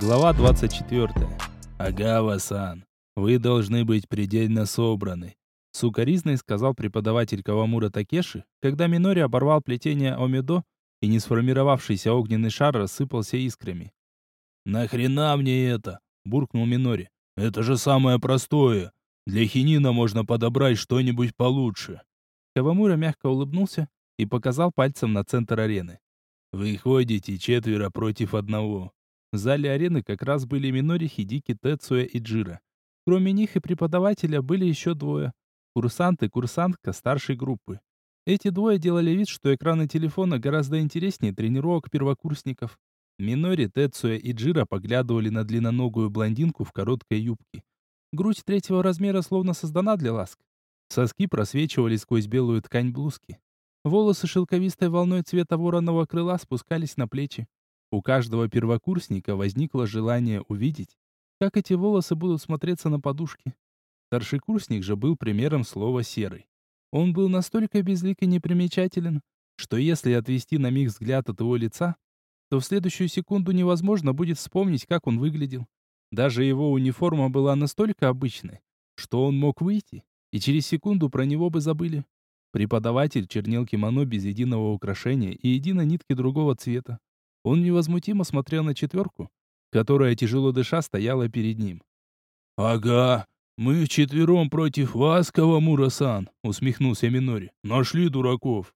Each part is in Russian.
Глава 24. Агава-сан, вы должны быть предельно собраны. Сукаризной сказал преподаватель Кавамура Такеши, когда Минори оборвал плетение Омедо, и не сформировавшийся огненный шар рассыпался искрами. «Нахрена мне это?» – буркнул Минори. «Это же самое простое. Для хинина можно подобрать что-нибудь получше». Кавамура мягко улыбнулся и показал пальцем на центр арены. «Вы ходите четверо против одного». В зале арены как раз были Минори, Хидики, Тецуя и Джира. Кроме них и преподавателя были еще двое. Курсант и курсантка старшей группы. Эти двое делали вид, что экраны телефона гораздо интереснее тренировок первокурсников. Минори, Тецуя и Джира поглядывали на длинноногую блондинку в короткой юбке. Грудь третьего размера словно создана для ласк. Соски просвечивали сквозь белую ткань блузки. Волосы шелковистой волной цвета вороного крыла спускались на плечи. У каждого первокурсника возникло желание увидеть, как эти волосы будут смотреться на подушке. Старшекурсник же был примером слова «серый». Он был настолько безлик и непримечателен, что если отвести на миг взгляд от его лица, то в следующую секунду невозможно будет вспомнить, как он выглядел. Даже его униформа была настолько обычной, что он мог выйти, и через секунду про него бы забыли. Преподаватель чернел кимоно без единого украшения и единой нитки другого цвета. Он невозмутимо смотрел на четверку, которая, тяжело дыша, стояла перед ним. «Ага, мы вчетвером против вас, Кавамура-сан», — усмехнулся Минори. «Нашли дураков».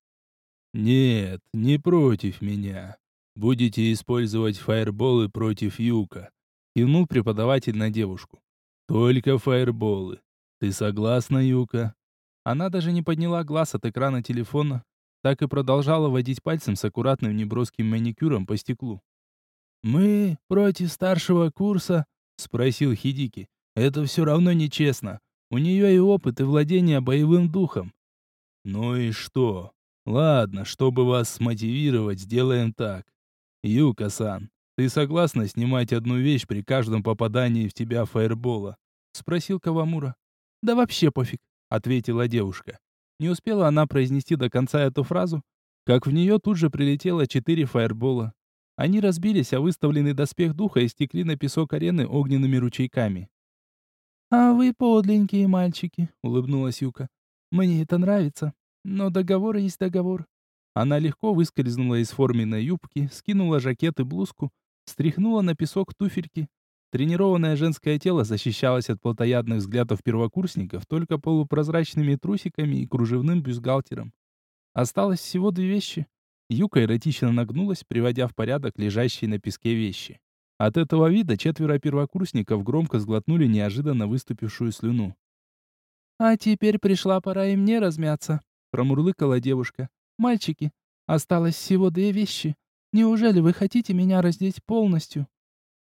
«Нет, не против меня. Будете использовать фаерболы против Юка», — кивнул преподаватель на девушку. «Только фаерболы. Ты согласна, Юка?» Она даже не подняла глаз от экрана телефона, так и продолжала водить пальцем с аккуратным неброским маникюром по стеклу. «Мы против старшего курса?» — спросил Хидики. «Это все равно нечестно. У нее и опыт, и владение боевым духом». «Ну и что? Ладно, чтобы вас смотивировать, сделаем так. Юка-сан, ты согласна снимать одну вещь при каждом попадании в тебя фаербола?» — спросил Кавамура. «Да вообще пофиг», — ответила девушка. Не успела она произнести до конца эту фразу, как в нее тут же прилетело четыре фаербола. Они разбились, а выставленный доспех духа истекли на песок арены огненными ручейками. «А вы подленькие мальчики», — улыбнулась Юка. «Мне это нравится, но договор есть договор». Она легко выскользнула из форменной юбки, скинула жакет и блузку, стряхнула на песок туфельки, Тренированное женское тело защищалось от плотоядных взглядов первокурсников только полупрозрачными трусиками и кружевным бюстгальтером. Осталось всего две вещи. Юка эротично нагнулась, приводя в порядок лежащие на песке вещи. От этого вида четверо первокурсников громко сглотнули неожиданно выступившую слюну. «А теперь пришла пора и мне размяться», — промурлыкала девушка. «Мальчики, осталось всего две вещи. Неужели вы хотите меня раздеть полностью?»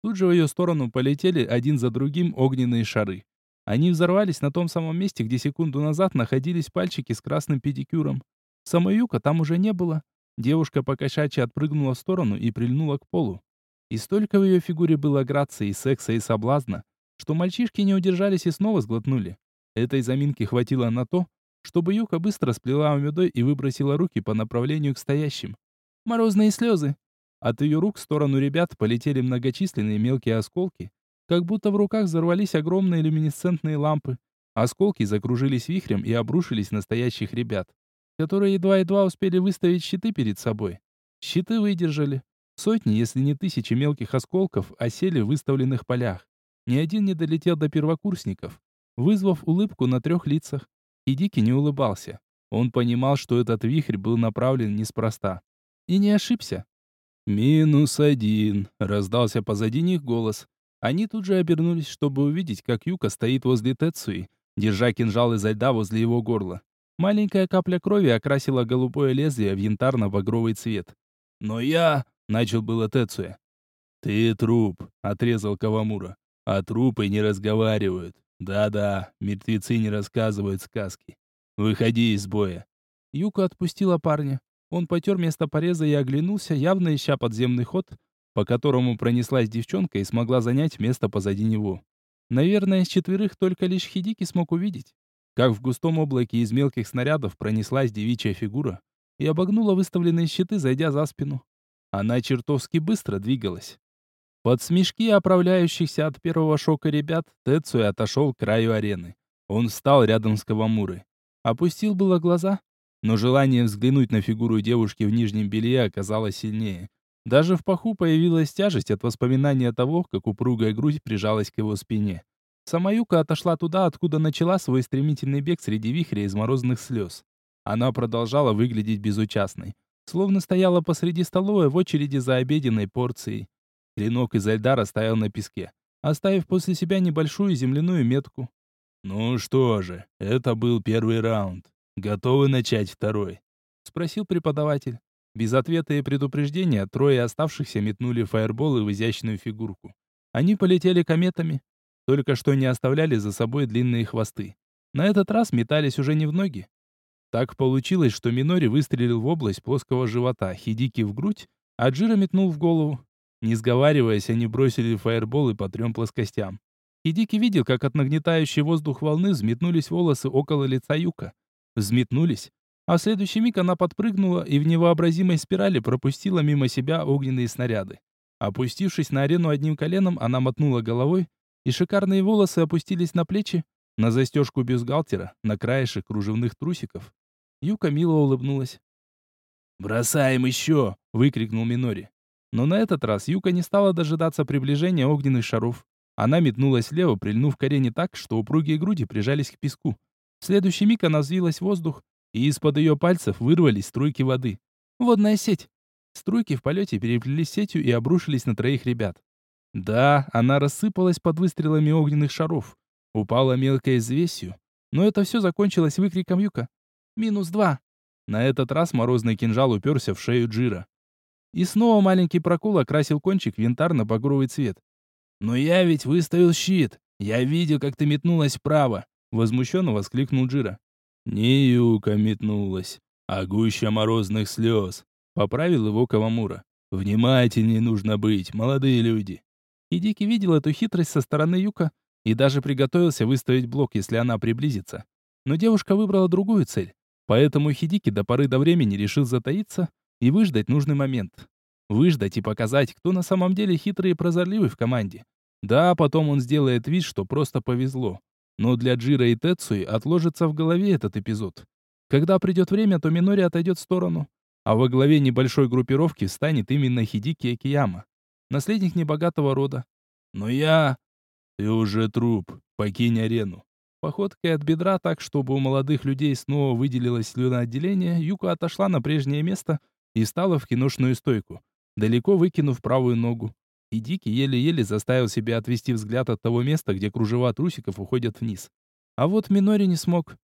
Тут же в ее сторону полетели один за другим огненные шары. Они взорвались на том самом месте, где секунду назад находились пальчики с красным педикюром. Самой Юка там уже не было. Девушка покошачьи отпрыгнула в сторону и прильнула к полу. И столько в ее фигуре было грации, секса и соблазна, что мальчишки не удержались и снова сглотнули. Этой заминки хватило на то, чтобы Юка быстро сплела умедой и выбросила руки по направлению к стоящим. Морозные слезы. От ее рук в сторону ребят полетели многочисленные мелкие осколки, как будто в руках взорвались огромные люминесцентные лампы. Осколки закружились вихрем и обрушились на стоящих ребят, которые едва-едва успели выставить щиты перед собой. Щиты выдержали. Сотни, если не тысячи мелких осколков осели в выставленных полях. Ни один не долетел до первокурсников, вызвав улыбку на трех лицах. И Дики не улыбался. Он понимал, что этот вихрь был направлен неспроста. И не ошибся. «Минус один», — раздался позади них голос. Они тут же обернулись, чтобы увидеть, как Юка стоит возле Тецуи, держа кинжал изо льда возле его горла. Маленькая капля крови окрасила голубое лезвие в янтарно-багровый цвет. «Но я...» — начал было Тецуя. «Ты труп», — отрезал Кавамура. «А трупы не разговаривают. Да-да, мертвецы не рассказывают сказки. Выходи из боя». Юка отпустила парня. Он потер место пореза и оглянулся, явно ища подземный ход, по которому пронеслась девчонка и смогла занять место позади него. Наверное, из четверых только лишь Хидики смог увидеть, как в густом облаке из мелких снарядов пронеслась девичья фигура и обогнула выставленные щиты, зайдя за спину. Она чертовски быстро двигалась. Под смешки оправляющихся от первого шока ребят, Тецуя отошел к краю арены. Он встал рядом с Кавамурой. Опустил было глаза, но желание взглянуть на фигуру девушки в нижнем белье оказалось сильнее. Даже в паху появилась тяжесть от воспоминания того, как упругая грудь прижалась к его спине. Самаюка отошла туда, откуда начала свой стремительный бег среди вихря из морозных слез. Она продолжала выглядеть безучастной, словно стояла посреди столовой в очереди за обеденной порцией. Клинок из Эльдара стоял на песке, оставив после себя небольшую земляную метку. «Ну что же, это был первый раунд. Готовы начать второй?» — спросил преподаватель. Без ответа и предупреждения трое оставшихся метнули фаерболы в изящную фигурку. Они полетели кометами, только что не оставляли за собой длинные хвосты. На этот раз метались уже не в ноги. Так получилось, что Минори выстрелил в область плоского живота, Хидики в грудь, а Джира метнул в голову. Не сговариваясь, они бросили фаерболы по трем плоскостям. Хидики видел, как от нагнетающей воздух волны взметнулись волосы около лица Юка. Взметнулись, а в следующий миг она подпрыгнула и в невообразимой спирали пропустила мимо себя огненные снаряды. Опустившись на арену одним коленом, она мотнула головой, и шикарные волосы опустились на плечи, на застежку бюстгальтера, на краешек кружевных трусиков. Юка мило улыбнулась. «Бросаем еще!» — выкрикнул Минори. Но на этот раз Юка не стала дожидаться приближения огненных шаров. Она метнулась влево, прильнув к арене так, что упругие груди прижались к песку. Следующий миг она взвилась в воздух, и из-под ее пальцев вырвались струйки воды. Водная сеть. Струйки в полете переплелись сетью и обрушились на троих ребят. Да, она рассыпалась под выстрелами огненных шаров. Упала мелкой известью. Но это все закончилось выкриком Юка. «Минус два!» На этот раз морозный кинжал уперся в шею Джира. И снова маленький прокол окрасил кончик янтарно-багровый цвет. «Но я ведь выставил щит! Я видел, как ты метнулась вправо!» Возмущенно воскликнул Джира. «Не юка метнулась, а гуща морозных слез», — поправил его Кавамура. «Внимательнее нужно быть, молодые люди». Хидики видел эту хитрость со стороны Юка и даже приготовился выставить блок, если она приблизится. Но девушка выбрала другую цель. Поэтому Хидики до поры до времени решил затаиться и выждать нужный момент. Выждать и показать, кто на самом деле хитрый и прозорливый в команде. Да, потом он сделает вид, что просто повезло. Но для Джира и Тецуи отложится в голове этот эпизод. Когда придет время, то Минори отойдет в сторону, а во главе небольшой группировки станет именно Хидики Акияма, наследник небогатого рода. Но я... Ты уже труп, покинь арену. Походкой от бедра так, чтобы у молодых людей снова выделилось слюноотделение, Юка отошла на прежнее место и стала в киношную стойку, далеко выкинув правую ногу. И Дики еле-еле заставил себя отвести взгляд от того места, где кружева трусиков уходят вниз. А вот Минори не смог.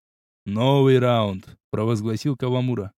«Новый раунд», — провозгласил Кавамура.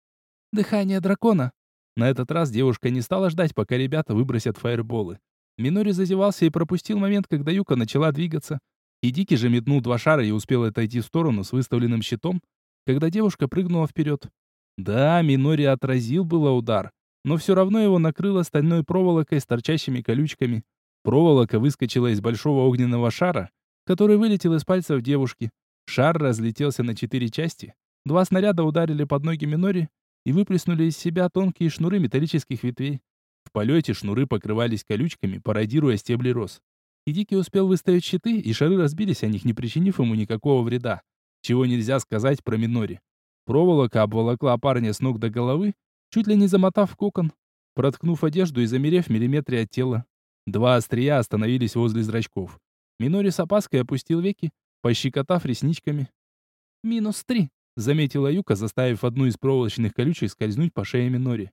«Дыхание дракона». На этот раз девушка не стала ждать, пока ребята выбросят фаерболы. Минори зазевался и пропустил момент, когда Юка начала двигаться. И Дики же метнул два шара и успел отойти в сторону с выставленным щитом, когда девушка прыгнула вперед. Да, Минори отразил было удар, но все равно его накрыло стальной проволокой с торчащими колючками. Проволока выскочила из большого огненного шара, который вылетел из пальцев девушки. Шар разлетелся на четыре части. Два снаряда ударили под ноги Минори и выплеснули из себя тонкие шнуры металлических ветвей. В полете шнуры покрывались колючками, пародируя стебли роз. И Дикий успел выставить щиты, и шары разбились о них, не причинив ему никакого вреда. Чего нельзя сказать про Минори. Проволока обволокла парня с ног до головы, чуть ли не замотав кокон, проткнув одежду и замерев в миллиметре от тела. Два острия остановились возле зрачков. Минори с опаской опустил веки, пощекотав ресничками. «Минус три», — заметила Юка, заставив одну из проволочных колючек скользнуть по шее Минори.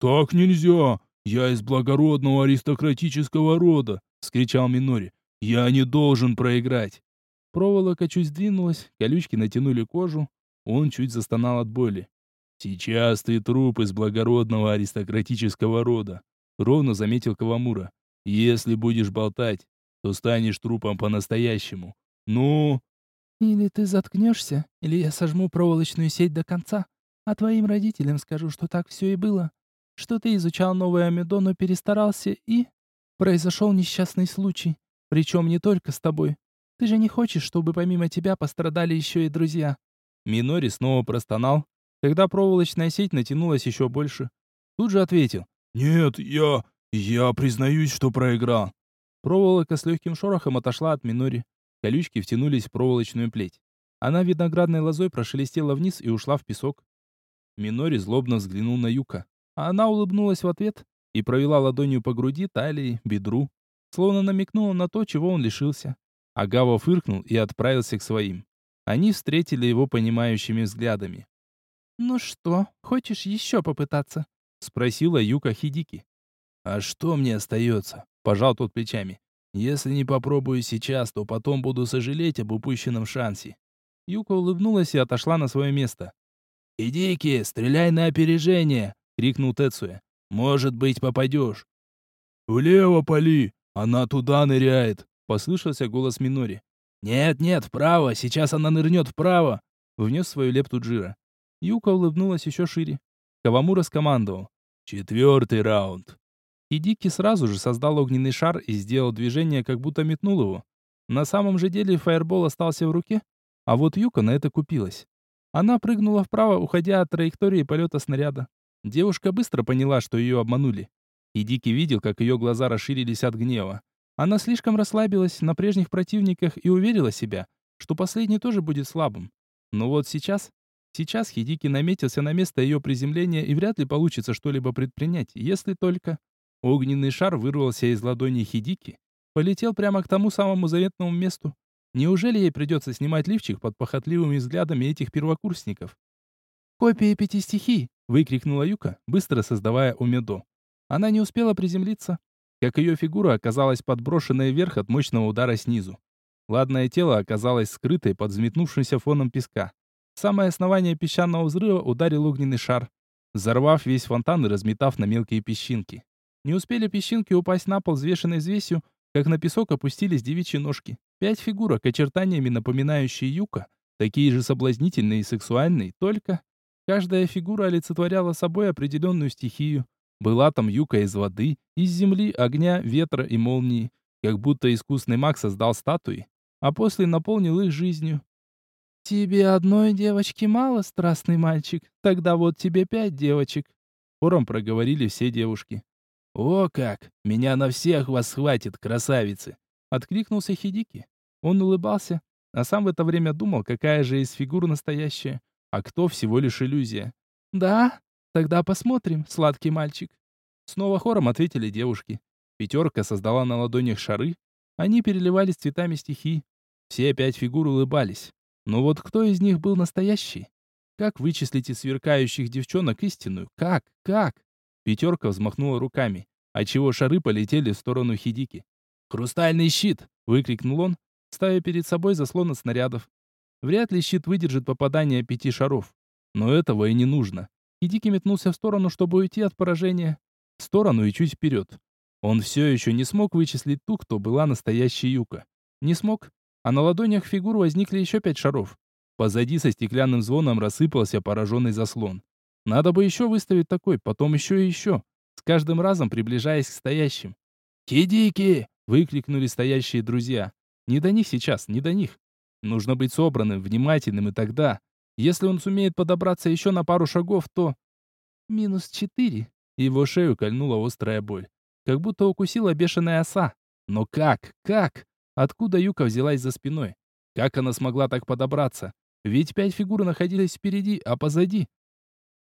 «Так нельзя! Я из благородного аристократического рода!» — скричал Минори. «Я не должен проиграть!» Проволока чуть сдвинулась, колючки натянули кожу. Он чуть застонал от боли. «Сейчас ты труп из благородного аристократического рода», — ровно заметил Кавамура. «Если будешь болтать, то станешь трупом по-настоящему. Ну...» «Или ты заткнешься, или я сожму проволочную сеть до конца, а твоим родителям скажу, что так все и было, что ты изучал новый Амидо, но перестарался и...» Произошел несчастный случай. Причем не только с тобой. Ты же не хочешь, чтобы помимо тебя пострадали еще и друзья?» Минори снова простонал, когда проволочная сеть натянулась еще больше. Тут же ответил. «Нет, я... я признаюсь, что проиграл». Проволока с легким шорохом отошла от Минори. Колючки втянулись в проволочную плеть. Она виноградной лозой прошелестела вниз и ушла в песок. Минори злобно взглянул на Юка. А она улыбнулась в ответ и провела ладонью по груди, талии, бедру, словно намекнула на то, чего он лишился. Агава фыркнул и отправился к своим. Они встретили его понимающими взглядами. «Ну что, хочешь еще попытаться?» — спросила Юка Хидики. «А что мне остается?» — пожал тот плечами. «Если не попробую сейчас, то потом буду сожалеть об упущенном шансе». Юка улыбнулась и отошла на свое место. «Хидики, стреляй на опережение!» — крикнул Тецуя. «Может быть, попадешь». «Влево пали! Она туда ныряет!» — послышался голос Минори. «Нет-нет, вправо! Сейчас она нырнет вправо!» — внес свою лепту Джира. Юка улыбнулась еще шире. Кавамура скомандовал. «Четвертый раунд!» Хидики сразу же создал огненный шар и сделал движение, как будто метнул его. На самом же деле фаербол остался в руке, а вот Юка на это купилась. Она прыгнула вправо, уходя от траектории полета снаряда. Девушка быстро поняла, что ее обманули. И Дикий видел, как ее глаза расширились от гнева. Она слишком расслабилась на прежних противниках и уверила себя, что последний тоже будет слабым. Но вот сейчас... Сейчас Хидики наметился на место ее приземления и вряд ли получится что-либо предпринять, если только... Огненный шар вырвался из ладони Хидики, полетел прямо к тому самому заветному месту. Неужели ей придется снимать лифчик под похотливыми взглядами этих первокурсников? «Копия пяти стихий!» выкрикнула Юка, быстро создавая Умедо. Она не успела приземлиться, как ее фигура оказалась подброшенной вверх от мощного удара снизу. Ладное тело оказалось скрытой под взметнувшимся фоном песка. Самое основание песчаного взрыва ударил огненный шар, взорвав весь фонтан и разметав на мелкие песчинки. Не успели песчинки упасть на пол взвешенной взвесью, как на песок опустились девичьи ножки. Пять фигурок, очертаниями напоминающие Юка, такие же соблазнительные и сексуальные, только Каждая фигура олицетворяла собой определенную стихию. Была там юка из воды, из земли, огня, ветра и молнии. Как будто искусный маг создал статуи, а после наполнил их жизнью. «Тебе одной девочки мало, страстный мальчик? Тогда вот тебе пять девочек». Хором проговорили все девушки. «О как! Меня на всех вас хватит, красавицы!» Откликнулся Хидики. Он улыбался, а сам в это время думал, какая же из фигур настоящая а кто всего лишь иллюзия. «Да? Тогда посмотрим, сладкий мальчик». Снова хором ответили девушки. Пятерка создала на ладонях шары. Они переливались цветами стихий. Все пять фигур улыбались. Но вот кто из них был настоящий? Как вычислить из сверкающих девчонок истинную? Как? Как? Пятерка взмахнула руками, отчего шары полетели в сторону Хидики. «Хрустальный щит!» — выкрикнул он, ставя перед собой заслон от снарядов. Вряд ли щит выдержит попадание пяти шаров. Но этого и не нужно. Хидики метнулся в сторону, чтобы уйти от поражения. В сторону и чуть вперед. Он все еще не смог вычислить ту, кто была настоящей Юка. Не смог. А на ладонях фигур возникли еще пять шаров. Позади со стеклянным звоном рассыпался пораженный заслон. Надо бы еще выставить такой, потом еще и еще, с каждым разом приближаясь к стоящим. «Хидики!» — выкрикнули стоящие друзья. Не до них сейчас, не до них. Нужно быть собранным, внимательным, и тогда, если он сумеет подобраться еще на пару шагов, то... Минус четыре. Его шею кольнула острая боль. Как будто укусила бешеная оса. Но как? Как? Откуда Юка взялась за спиной? Как она смогла так подобраться? Ведь пять фигур находились впереди, а позади...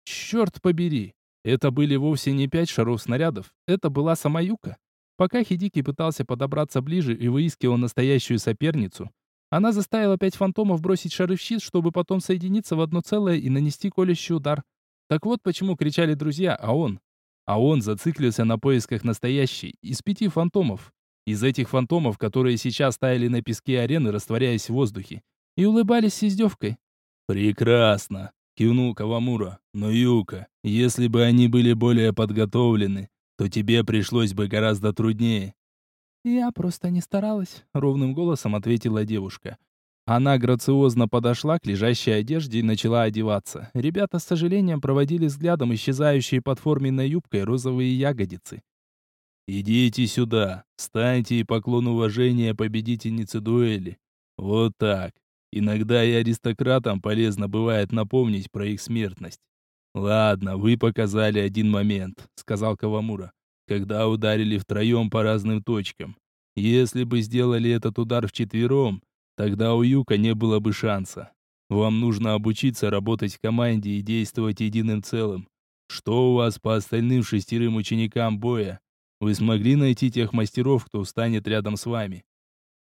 Черт побери! Это были вовсе не пять шаров снарядов. Это была сама Юка. Пока Хидики пытался подобраться ближе и выискивал настоящую соперницу, она заставила пять фантомов бросить шары в щит, чтобы потом соединиться в одно целое и нанести колющий удар. Так вот почему кричали друзья, а он... А он зациклился на поисках настоящей, из пяти фантомов. Из этих фантомов, которые сейчас таяли на песке арены, растворяясь в воздухе. И улыбались с издевкой. «Прекрасно!» — кивнул Кавамура. «Но, Юка, если бы они были более подготовлены, то тебе пришлось бы гораздо труднее. «Я просто не старалась», — ровным голосом ответила девушка. Она грациозно подошла к лежащей одежде и начала одеваться. Ребята с сожалением проводили взглядом исчезающие под форменной юбкой розовые ягодицы. «Идите сюда, встаньте и поклон уважения победительнице дуэли. Вот так. Иногда и аристократам полезно бывает напомнить про их смертность. Ладно, вы показали один момент», — сказал Кавамура когда ударили втроем по разным точкам. Если бы сделали этот удар вчетвером, тогда у Юка не было бы шанса. Вам нужно обучиться работать в команде и действовать единым целым. Что у вас по остальным шестерым ученикам боя? Вы смогли найти тех мастеров, кто встанет рядом с вами?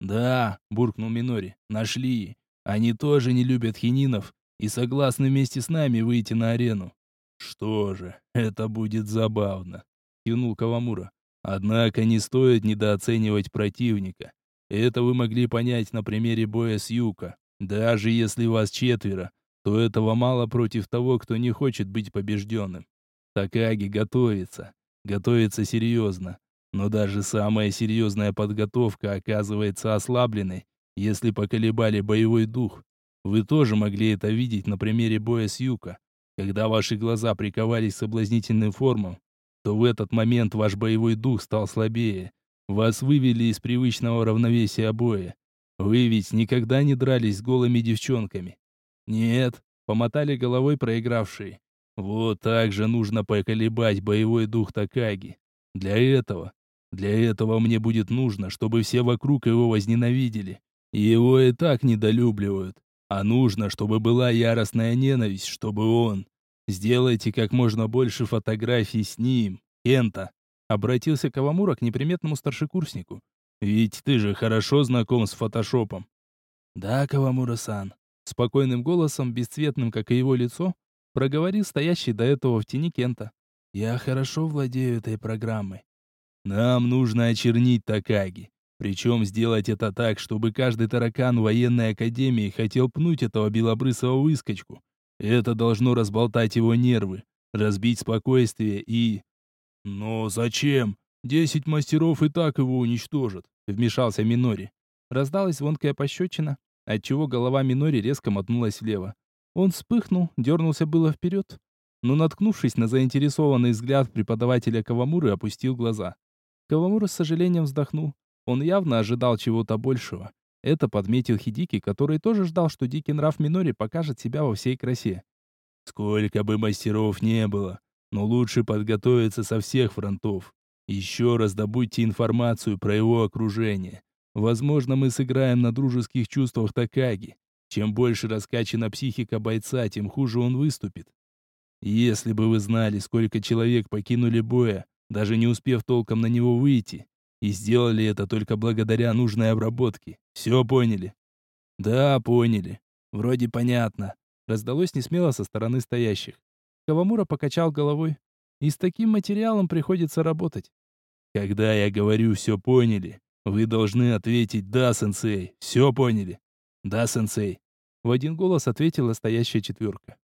Да, буркнул Минори. Нашли. Они тоже не любят хининов и согласны вместе с нами выйти на арену. Что же, это будет забавно, кивнул Кавамура. Однако не стоит недооценивать противника. Это вы могли понять на примере боя с Юка. Даже если вас четверо, то этого мало против того, кто не хочет быть побежденным. Такаги готовится. Готовится серьезно. Но даже самая серьезная подготовка оказывается ослабленной, если поколебали боевой дух. Вы тоже могли это видеть на примере боя с Юка. Когда ваши глаза приковались к соблазнительным формам, то в этот момент ваш боевой дух стал слабее. Вас вывели из привычного равновесия боя. Вы ведь никогда не дрались с голыми девчонками. Нет, помотали головой проигравшие. Вот так же нужно поколебать боевой дух Такаги. Для этого, для этого мне будет нужно, чтобы все вокруг его возненавидели. Его и так недолюбливают. А нужно, чтобы была яростная ненависть, чтобы он... Сделайте как можно больше фотографий с ним, Кента. Обратился Кавамура к неприметному старшекурснику. Ведь ты же хорошо знаком с фотошопом. Да, Кавамура-сан. Спокойным голосом, бесцветным, как и его лицо, проговорил стоящий до этого в тени Кента. Я хорошо владею этой программой. Нам нужно очернить Такаги. Причем сделать это так, чтобы каждый таракан военной академии хотел пнуть этого белобрысого выскочку. Это должно разболтать его нервы, разбить спокойствие и... Но зачем? Десять мастеров и так его уничтожат, вмешался Минори. Раздалась звонкая пощечина, отчего голова Минори резко мотнулась влево. Он вспыхнул, дернулся было вперед, но, наткнувшись на заинтересованный взгляд преподавателя Кавамуры, опустил глаза. Кавамура с сожалением вздохнул. Он явно ожидал чего-то большего. Это подметил Хидики, который тоже ждал, что дикий нрав Минори покажет себя во всей красе. «Сколько бы мастеров не было, но лучше подготовиться со всех фронтов. Еще раз добудьте информацию про его окружение. Возможно, мы сыграем на дружеских чувствах Такаги. Чем больше раскачана психика бойца, тем хуже он выступит. Если бы вы знали, сколько человек покинули боя, даже не успев толком на него выйти, и сделали это только благодаря нужной обработке. Все поняли? Да, поняли. Вроде понятно. Раздалось несмело со стороны стоящих. Кавамура покачал головой. И с таким материалом приходится работать. Когда я говорю «все поняли», вы должны ответить «да, сенсей». Все поняли? Да, сенсей. В один голос ответила стоящая четверка.